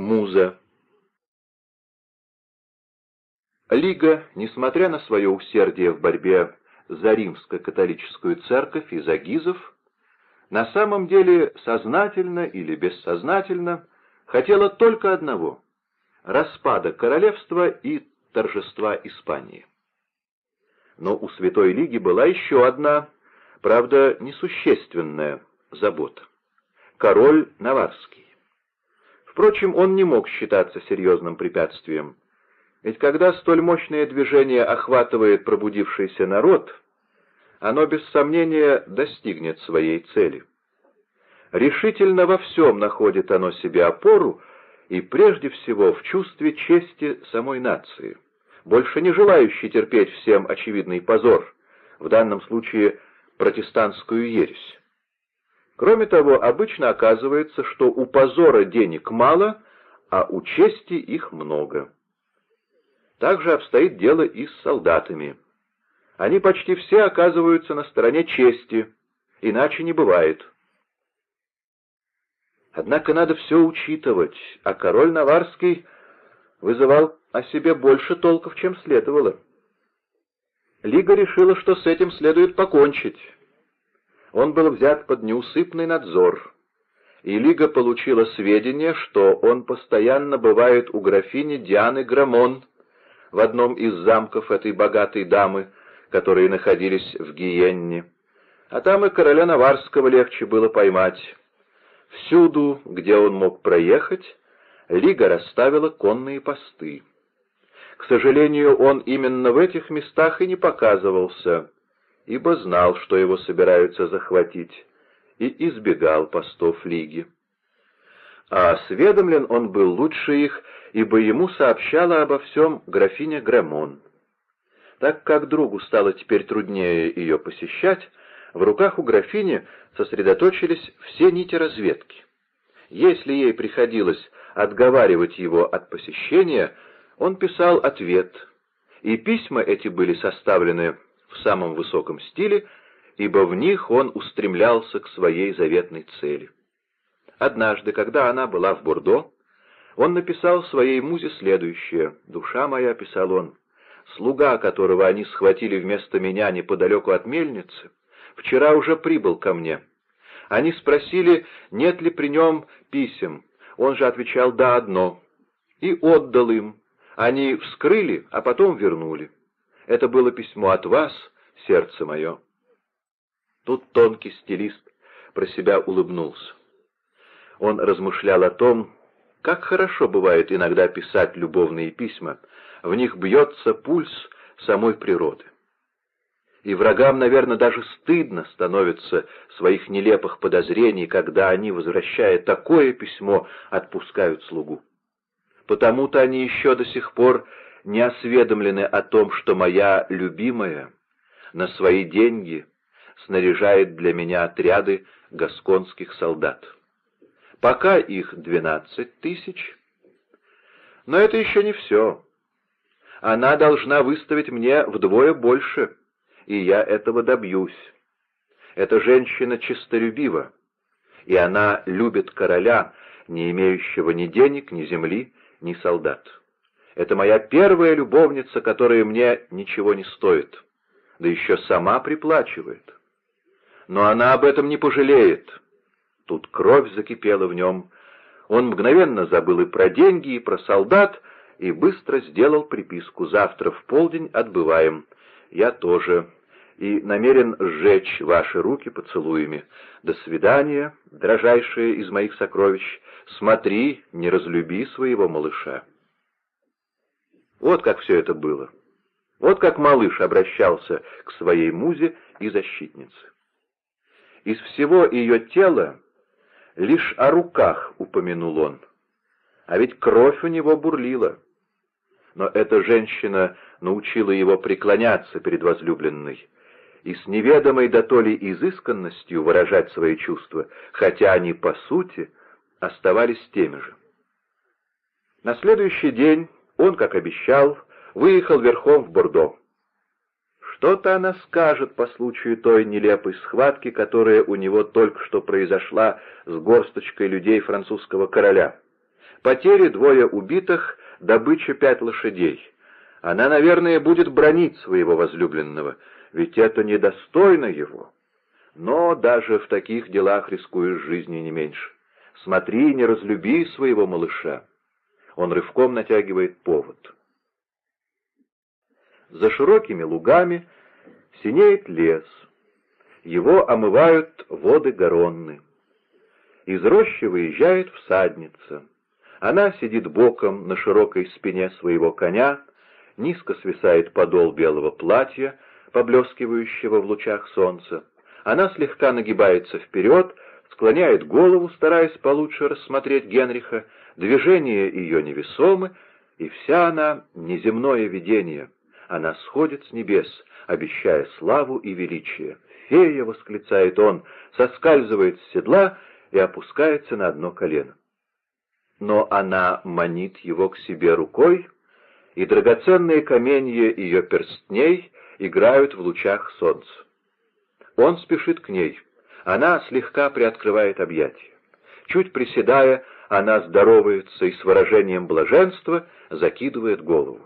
Муза Лига, несмотря на свое усердие в борьбе за римско-католическую церковь и за гизов, на самом деле сознательно или бессознательно хотела только одного — распада королевства и торжества Испании. Но у Святой Лиги была еще одна, правда, несущественная забота — король Наварский. Впрочем, он не мог считаться серьезным препятствием, ведь когда столь мощное движение охватывает пробудившийся народ, оно без сомнения достигнет своей цели. Решительно во всем находит оно себе опору, и прежде всего в чувстве чести самой нации, больше не желающей терпеть всем очевидный позор, в данном случае протестантскую ересь. Кроме того, обычно оказывается, что у позора денег мало, а у чести их много. Так же обстоит дело и с солдатами. Они почти все оказываются на стороне чести, иначе не бывает. Однако надо все учитывать, а король Наварский вызывал о себе больше толков, чем следовало. Лига решила, что с этим следует покончить. Он был взят под неусыпный надзор, и Лига получила сведения, что он постоянно бывает у графини Дианы Грамон, в одном из замков этой богатой дамы, которые находились в Гиенне. А там и короля Наварского легче было поймать. Всюду, где он мог проехать, Лига расставила конные посты. К сожалению, он именно в этих местах и не показывался, ибо знал, что его собираются захватить, и избегал постов Лиги. А осведомлен он был лучше их ибо ему сообщала обо всем графиня Гремон. Так как другу стало теперь труднее ее посещать, в руках у графини сосредоточились все нити разведки. Если ей приходилось отговаривать его от посещения, он писал ответ, и письма эти были составлены в самом высоком стиле, ибо в них он устремлялся к своей заветной цели. Однажды, когда она была в Бордо, он написал своей музе следующее. «Душа моя», — писал он, — «слуга, которого они схватили вместо меня неподалеку от мельницы, вчера уже прибыл ко мне. Они спросили, нет ли при нем писем. Он же отвечал «да, одно». И отдал им. Они вскрыли, а потом вернули. Это было письмо от вас, сердце мое. Тут тонкий стилист про себя улыбнулся. Он размышлял о том, как хорошо бывает иногда писать любовные письма, в них бьется пульс самой природы. И врагам, наверное, даже стыдно становится своих нелепых подозрений, когда они, возвращая такое письмо, отпускают слугу. Потому-то они еще до сих пор не осведомлены о том, что моя любимая на свои деньги снаряжает для меня отряды гасконских солдат. Пока их двенадцать тысяч. Но это еще не все. Она должна выставить мне вдвое больше, и я этого добьюсь. Эта женщина честолюбива, и она любит короля, не имеющего ни денег, ни земли, ни солдат. Это моя первая любовница, которая мне ничего не стоит, да еще сама приплачивает. Но она об этом не пожалеет. Тут кровь закипела в нем. Он мгновенно забыл и про деньги, и про солдат, и быстро сделал приписку. Завтра в полдень отбываем. Я тоже. И намерен сжечь ваши руки поцелуями. До свидания, дрожайшее из моих сокровищ. Смотри, не разлюби своего малыша. Вот как все это было. Вот как малыш обращался к своей музе и защитнице. Из всего ее тела Лишь о руках упомянул он. А ведь кровь у него бурлила. Но эта женщина научила его преклоняться перед возлюбленной и с неведомой дотолей изысканностью выражать свои чувства, хотя они, по сути, оставались теми же. На следующий день он, как обещал, выехал верхом в Бордо. Что-то она скажет по случаю той нелепой схватки, которая у него только что произошла с горсточкой людей французского короля. Потери двое убитых, добыча пять лошадей. Она, наверное, будет бронить своего возлюбленного, ведь это недостойно его. Но даже в таких делах рискуешь жизнью не меньше. Смотри, не разлюби своего малыша. Он рывком натягивает повод. За широкими лугами синеет лес. Его омывают воды Горонны. Из рощи выезжает всадница. Она сидит боком на широкой спине своего коня, низко свисает подол белого платья, поблескивающего в лучах солнца. Она слегка нагибается вперед, склоняет голову, стараясь получше рассмотреть Генриха, движения ее невесомы, и вся она — неземное видение. Она сходит с небес, обещая славу и величие. «Фея!» — восклицает он, соскальзывает с седла и опускается на одно колено. Но она манит его к себе рукой, и драгоценные каменья ее перстней играют в лучах солнца. Он спешит к ней. Она слегка приоткрывает объятия. Чуть приседая, она здоровается и с выражением блаженства закидывает голову.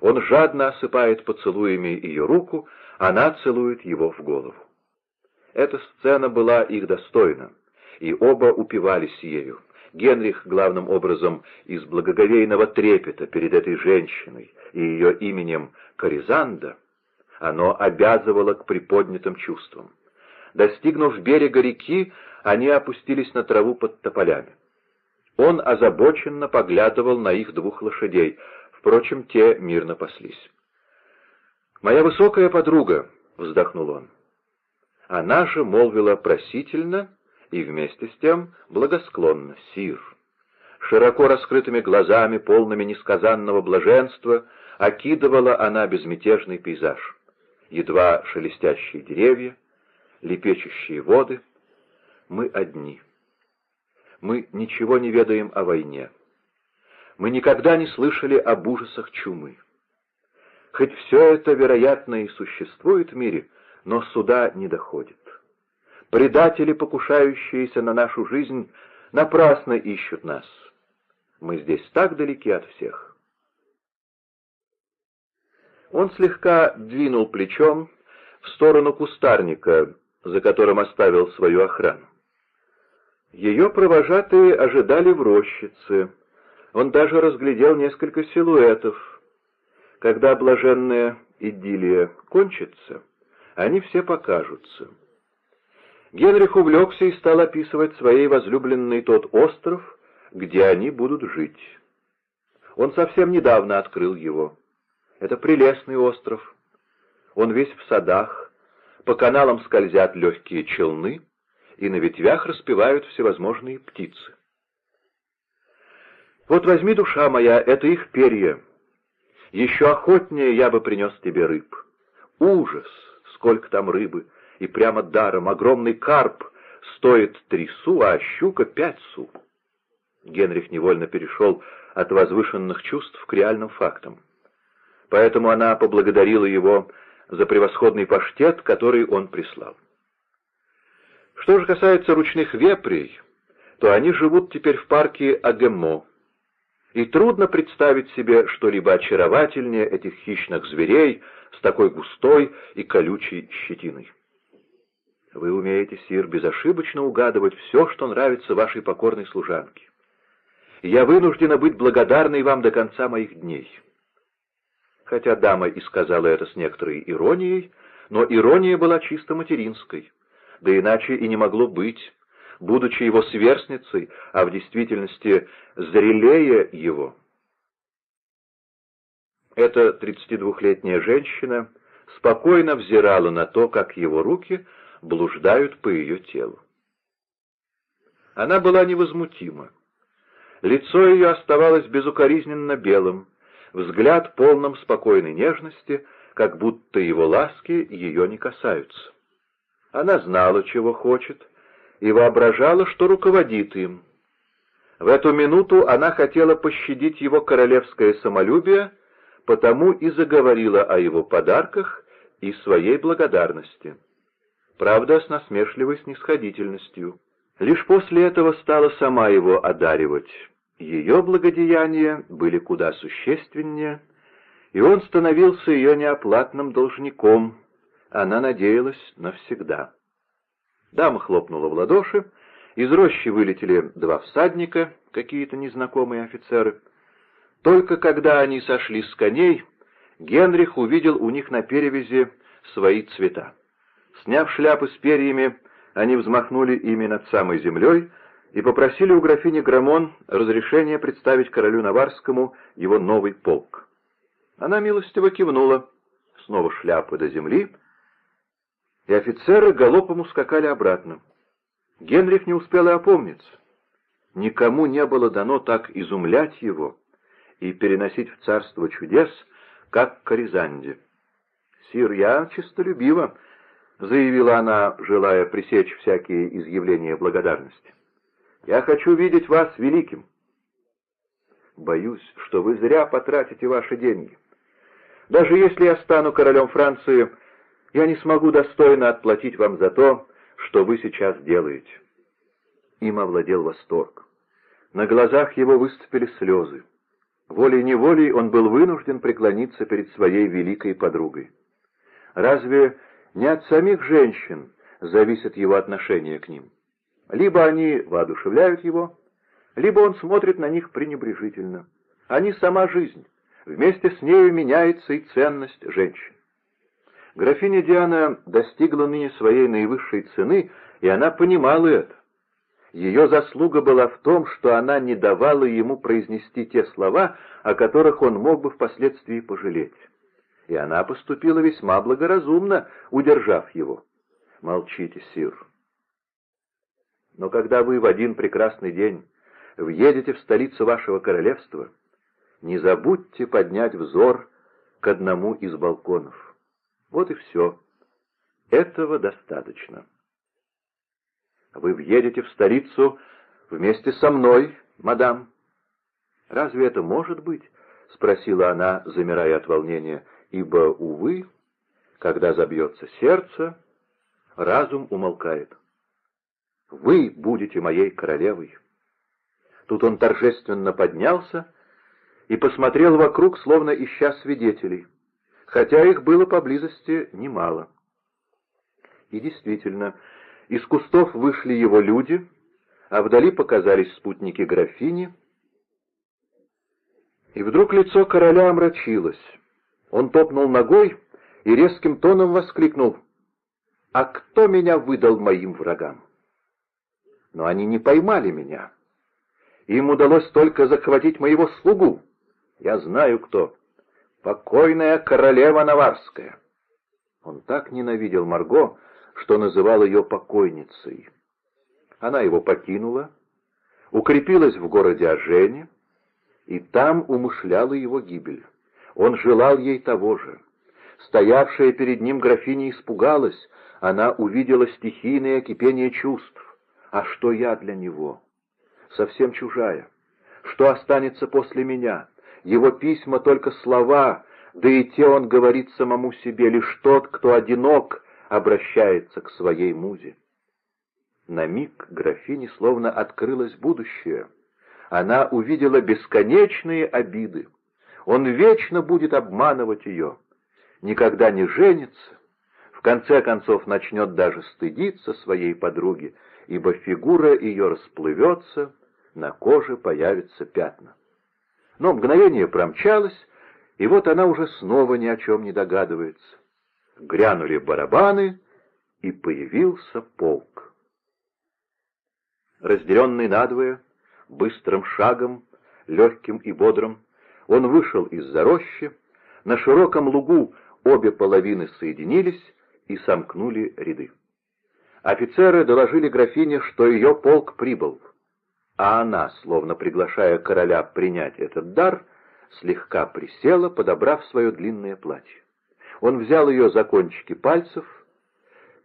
Он жадно осыпает поцелуями ее руку, она целует его в голову. Эта сцена была их достойна, и оба упивались ею. Генрих, главным образом, из благоговейного трепета перед этой женщиной и ее именем Коризанда, оно обязывало к приподнятым чувствам. Достигнув берега реки, они опустились на траву под тополями. Он озабоченно поглядывал на их двух лошадей, впрочем, те мирно паслись. «Моя высокая подруга», — вздохнул он. Она же молвила просительно и вместе с тем благосклонно, сир. Широко раскрытыми глазами, полными несказанного блаженства, окидывала она безмятежный пейзаж. Едва шелестящие деревья, лепечущие воды. Мы одни. Мы ничего не ведаем о войне. Мы никогда не слышали об ужасах чумы. Хоть все это, вероятно, и существует в мире, но суда не доходит. Предатели, покушающиеся на нашу жизнь, напрасно ищут нас. Мы здесь так далеки от всех. Он слегка двинул плечом в сторону кустарника, за которым оставил свою охрану. Ее провожатые ожидали в рощице. Он даже разглядел несколько силуэтов. Когда блаженная идиллия кончится, они все покажутся. Генрих увлекся и стал описывать своей возлюбленной тот остров, где они будут жить. Он совсем недавно открыл его. Это прелестный остров. Он весь в садах, по каналам скользят легкие челны, и на ветвях распевают всевозможные птицы. Вот возьми, душа моя, это их перья. Еще охотнее я бы принес тебе рыб. Ужас, сколько там рыбы, и прямо даром огромный карп стоит три су, а щука пять су. Генрих невольно перешел от возвышенных чувств к реальным фактам. Поэтому она поблагодарила его за превосходный паштет, который он прислал. Что же касается ручных вепрей, то они живут теперь в парке Агемо, и трудно представить себе что-либо очаровательнее этих хищных зверей с такой густой и колючей щетиной. Вы умеете, Сир, безошибочно угадывать все, что нравится вашей покорной служанке. Я вынуждена быть благодарной вам до конца моих дней хотя дама и сказала это с некоторой иронией, но ирония была чисто материнской, да иначе и не могло быть, будучи его сверстницей, а в действительности зрелее его. Эта 32-летняя женщина спокойно взирала на то, как его руки блуждают по ее телу. Она была невозмутима. Лицо ее оставалось безукоризненно белым, взгляд полном спокойной нежности, как будто его ласки ее не касаются. Она знала, чего хочет, и воображала, что руководит им. В эту минуту она хотела пощадить его королевское самолюбие, потому и заговорила о его подарках и своей благодарности. Правда, с насмешливой снисходительностью. Лишь после этого стала сама его одаривать. Ее благодеяния были куда существеннее, и он становился ее неоплатным должником. Она надеялась навсегда. Дама хлопнула в ладоши, из рощи вылетели два всадника, какие-то незнакомые офицеры. Только когда они сошли с коней, Генрих увидел у них на перевязи свои цвета. Сняв шляпы с перьями, они взмахнули ими над самой землей и попросили у графини Грамон разрешения представить королю Наварскому его новый полк. Она милостиво кивнула, снова шляпы до земли, и офицеры галопом ускакали обратно. Генрих не успел и опомниться. Никому не было дано так изумлять его и переносить в царство чудес, как Коризанде. «Сир, я честолюбива», — заявила она, желая пресечь всякие изъявления благодарности. «Я хочу видеть вас великим». «Боюсь, что вы зря потратите ваши деньги. Даже если я стану королем Франции, я не смогу достойно отплатить вам за то, что вы сейчас делаете». Им овладел восторг. На глазах его выступили слезы. Волей-неволей он был вынужден преклониться перед своей великой подругой. Разве не от самих женщин зависит его отношение к ним? Либо они воодушевляют его, либо он смотрит на них пренебрежительно. Они сама жизнь. Вместе с нею меняется и ценность женщин. Графиня Диана достигла ныне своей наивысшей цены, и она понимала это. Ее заслуга была в том, что она не давала ему произнести те слова, о которых он мог бы впоследствии пожалеть. И она поступила весьма благоразумно, удержав его. Молчите, сир. Но когда вы в один прекрасный день въедете в столицу вашего королевства, не забудьте поднять взор к одному из балконов. Вот и все. Этого достаточно. Вы въедете в столицу вместе со мной, мадам. Разве это может быть? — спросила она, замирая от волнения, ибо, увы, когда забьется сердце, разум умолкает. Вы будете моей королевой. Тут он торжественно поднялся и посмотрел вокруг, словно ища свидетелей, хотя их было поблизости немало. И действительно, из кустов вышли его люди, а вдали показались спутники графини. И вдруг лицо короля омрачилось. Он топнул ногой и резким тоном воскликнул «А кто меня выдал моим врагам?» Но они не поймали меня. Им удалось только захватить моего слугу. Я знаю, кто. Покойная королева Наварская. Он так ненавидел Марго, что называл ее покойницей. Она его покинула, укрепилась в городе Ажене, и там умышляла его гибель. Он желал ей того же. Стоявшая перед ним графиня испугалась, она увидела стихийное кипение чувств. А что я для него? Совсем чужая. Что останется после меня? Его письма только слова, да и те он говорит самому себе, лишь тот, кто одинок, обращается к своей музе. На миг графине словно открылось будущее. Она увидела бесконечные обиды. Он вечно будет обманывать ее, никогда не женится, в конце концов начнет даже стыдиться своей подруги, ибо фигура ее расплывется, на коже появятся пятна. Но мгновение промчалось, и вот она уже снова ни о чем не догадывается грянули барабаны, и появился полк. Разделенный надвое, быстрым шагом, легким и бодрым, он вышел из-за рощи, на широком лугу обе половины соединились и сомкнули ряды. Офицеры доложили графине, что ее полк прибыл, а она, словно приглашая короля принять этот дар, слегка присела, подобрав свое длинное платье. Он взял ее за кончики пальцев,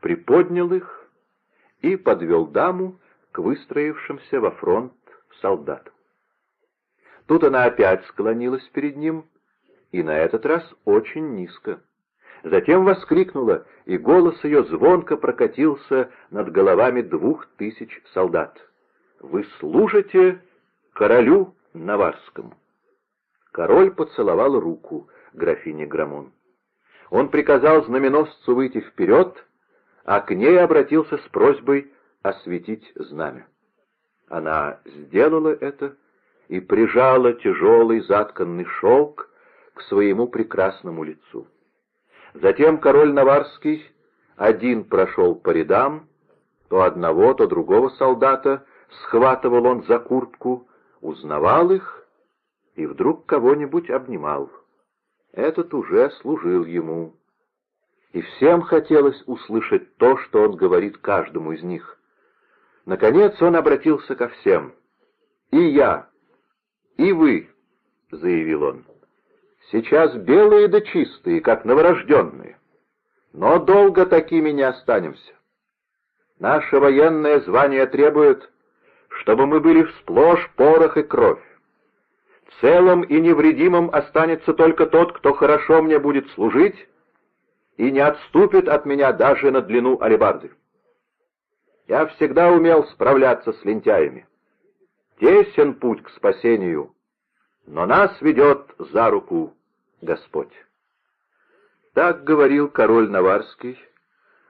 приподнял их и подвел даму к выстроившимся во фронт солдатам. Тут она опять склонилась перед ним, и на этот раз очень низко. Затем воскликнула, и голос ее звонко прокатился над головами двух тысяч солдат. «Вы служите королю Наварскому. Король поцеловал руку графине Грамон. Он приказал знаменосцу выйти вперед, а к ней обратился с просьбой осветить знамя. Она сделала это и прижала тяжелый затканный шелк к своему прекрасному лицу. Затем король Наварский один прошел по рядам, то одного, то другого солдата, схватывал он за куртку, узнавал их и вдруг кого-нибудь обнимал. Этот уже служил ему. И всем хотелось услышать то, что он говорит каждому из них. Наконец он обратился ко всем. «И я, и вы», — заявил он, — «сейчас белые да чистые, как новорожденные, но долго такими не останемся. Наше военное звание требует, чтобы мы были всплошь порох и кровь. Целым и невредимым останется только тот, кто хорошо мне будет служить и не отступит от меня даже на длину алебарды. Я всегда умел справляться с лентяями. Тесен путь к спасению, но нас ведет за руку Господь. Так говорил король Наварский,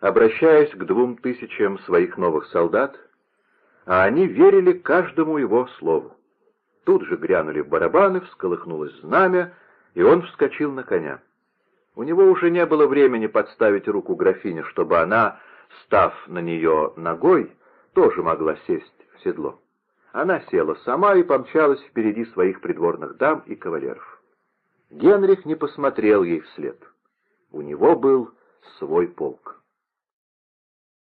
обращаясь к двум тысячам своих новых солдат, а они верили каждому его слову. Тут же грянули барабаны, всколыхнулось знамя, и он вскочил на коня. У него уже не было времени подставить руку графине, чтобы она, став на нее ногой, тоже могла сесть в седло. Она села сама и помчалась впереди своих придворных дам и кавалеров. Генрих не посмотрел ей вслед. У него был свой полк.